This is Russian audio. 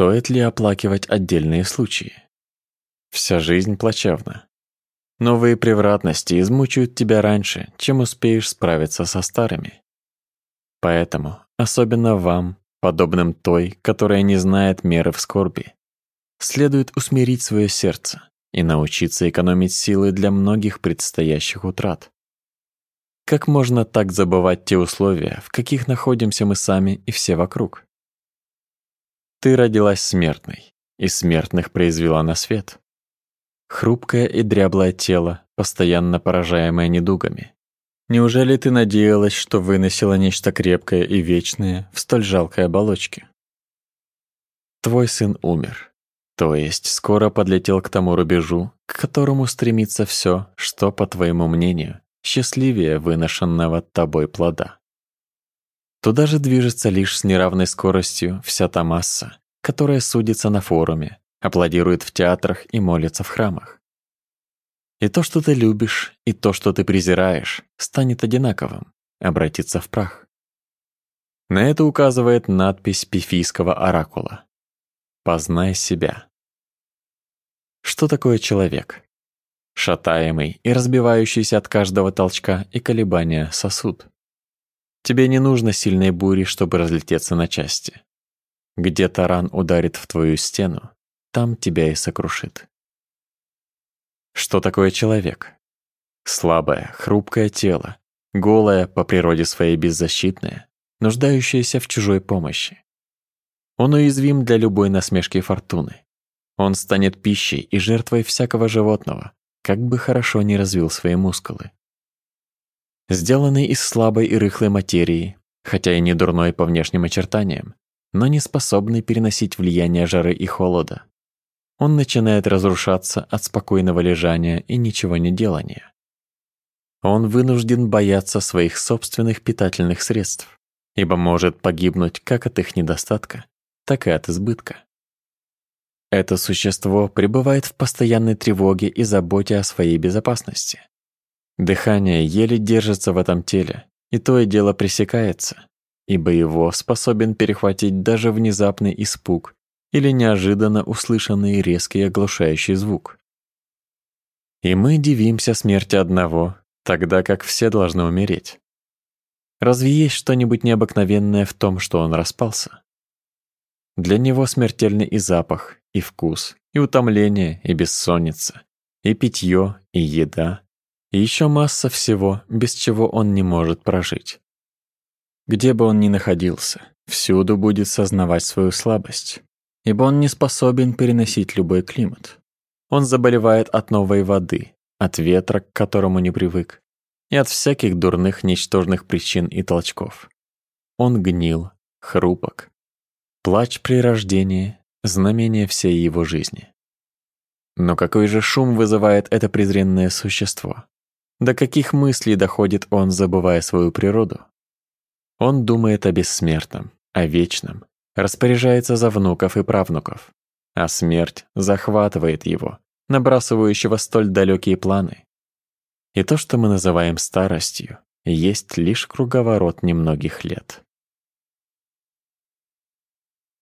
Стоит ли оплакивать отдельные случаи? Вся жизнь плачевна. Новые превратности измучают тебя раньше, чем успеешь справиться со старыми. Поэтому, особенно вам, подобным той, которая не знает меры в скорби, следует усмирить свое сердце и научиться экономить силы для многих предстоящих утрат. Как можно так забывать те условия, в каких находимся мы сами и все вокруг? Ты родилась смертной, и смертных произвела на свет. Хрупкое и дряблое тело, постоянно поражаемое недугами. Неужели ты надеялась, что выносила нечто крепкое и вечное в столь жалкой оболочке? Твой сын умер, то есть скоро подлетел к тому рубежу, к которому стремится все, что, по твоему мнению, счастливее выношенного тобой плода. Туда же движется лишь с неравной скоростью вся та масса, которая судится на форуме, аплодирует в театрах и молится в храмах. И то, что ты любишь, и то, что ты презираешь, станет одинаковым, обратится в прах. На это указывает надпись пифийского оракула. «Познай себя». Что такое человек? шатаемый и разбивающийся от каждого толчка и колебания сосуд. Тебе не нужно сильной бури, чтобы разлететься на части. Где таран ударит в твою стену, там тебя и сокрушит. Что такое человек? Слабое, хрупкое тело, голое по природе своей беззащитное, нуждающееся в чужой помощи. Он уязвим для любой насмешки фортуны. Он станет пищей и жертвой всякого животного, как бы хорошо ни развил свои мускулы. Сделанный из слабой и рыхлой материи, хотя и не дурной по внешним очертаниям, но не способный переносить влияние жары и холода. Он начинает разрушаться от спокойного лежания и ничего не делания. Он вынужден бояться своих собственных питательных средств, ибо может погибнуть как от их недостатка, так и от избытка. Это существо пребывает в постоянной тревоге и заботе о своей безопасности. Дыхание еле держится в этом теле, и то и дело пресекается, ибо его способен перехватить даже внезапный испуг или неожиданно услышанный резкий оглушающий звук. И мы дивимся смерти одного, тогда как все должны умереть. Разве есть что-нибудь необыкновенное в том, что он распался? Для него смертельный и запах, и вкус, и утомление, и бессонница, и питье, и еда, и еще масса всего, без чего он не может прожить. Где бы он ни находился, всюду будет сознавать свою слабость, ибо он не способен переносить любой климат. Он заболевает от новой воды, от ветра, к которому не привык, и от всяких дурных ничтожных причин и толчков. Он гнил, хрупок. Плач при рождении знамение всей его жизни. Но какой же шум вызывает это презренное существо? До каких мыслей доходит он, забывая свою природу? Он думает о бессмертном, о вечном, распоряжается за внуков и правнуков, а смерть захватывает его, набрасывающего столь далекие планы. И то, что мы называем старостью, есть лишь круговорот немногих лет.